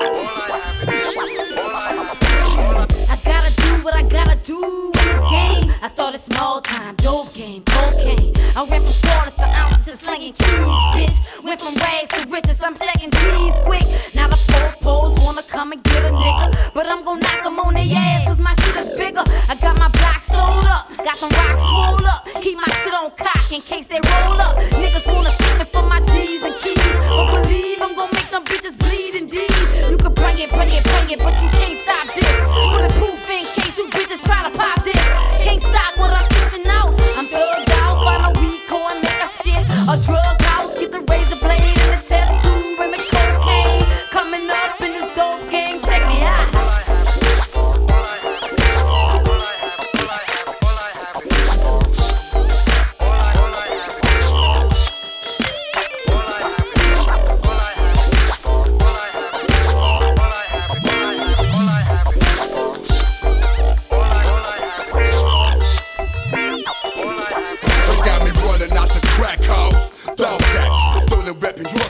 I gotta do what I gotta do in this game. I started small time, dope game, cocaine. I went from quarters to ounces, slinging keys, bitch. Went from rags to riches, I'm stacking cheese quick. Now the four poles wanna come and get a nigga, but I'm gon' knock 'em on their ass 'cause my shit is bigger. I got my block sold up, got some rocks rolled up. Keep my shit on cock in case they roll up. Niggas wanna flip me for my cheese and keys, but believe I'm gon' make them bitches bleed. A drug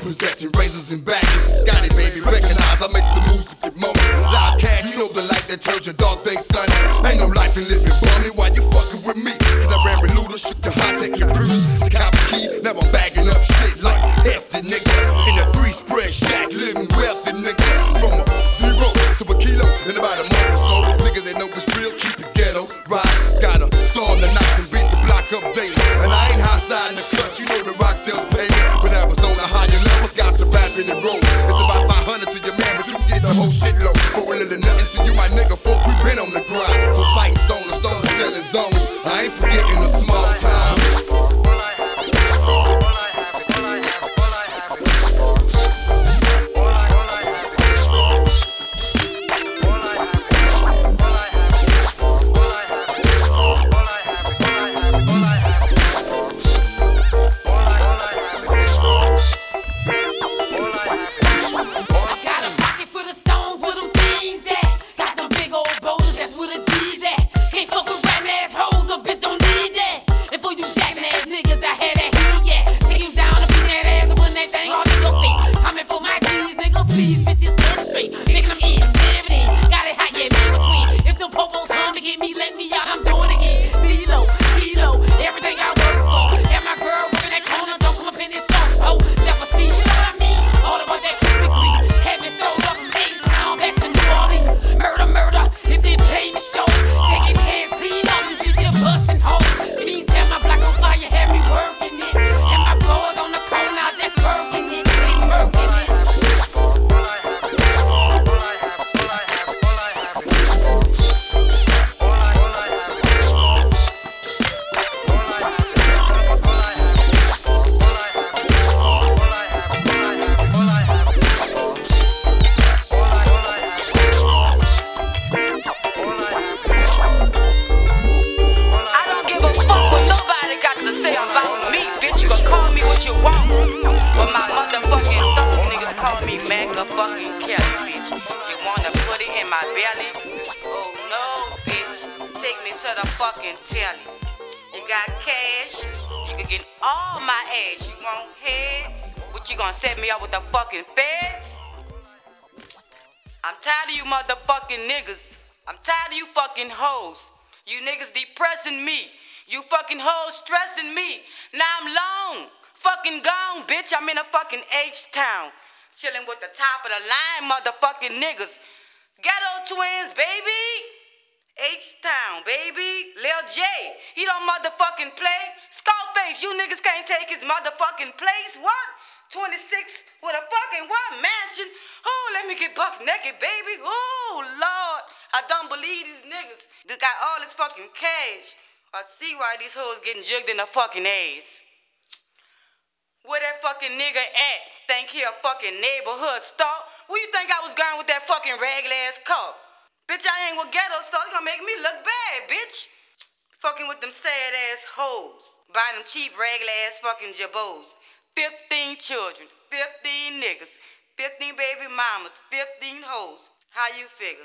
possession, razors and baggage. Scotty, baby, recognize I make some moves to get money. Live cash, you know the light that turns your dog thing sunny. Ain't no life in living bummy. Why you fucking with me? Cause I ran with Luda, shook the high tech your Bruce. To cop a key, now I'm bagging up shit like hefty nigga. Whole shit low. For a little nothing, see you my nigga, fuck, we been on the grind. From fighting stone to stone to selling zones. I ain't forgetting the small niggas, I had Fucking Kelly, bitch. You wanna put it in my belly? Oh no, bitch. Take me to the fucking telly. You got cash, you can get all my ass. You want head? What you gonna set me up with the fucking feds? I'm tired of you motherfucking niggas. I'm tired of you fucking hoes. You niggas depressing me. You fucking hoes stressing me. Now I'm long. Fucking gone, bitch. I'm in a fucking H-Town. Chilling with the top of the line motherfucking niggas. Ghetto Twiinz, baby. H-Town, baby. Lil J. He don't motherfucking play. Scarface, you niggas can't take his motherfucking place. What? 26 with a fucking what mansion? Oh, let me get buck naked, baby. Oh, Lord. I don't believe these niggas. They got all this fucking cash. I see why these hoes getting jugged in the fucking ass. Where that fucking nigga at? Think he a fucking neighborhood star? Where you think I was going with that fucking ragged ass car? Bitch, I ain't with ghetto stars. gonna make me look bad, bitch. Fucking with them sad ass hoes. Buying them cheap ragged ass fucking jabos. 15 children, 15 niggas, 15 baby mamas, 15 hoes. How you figure?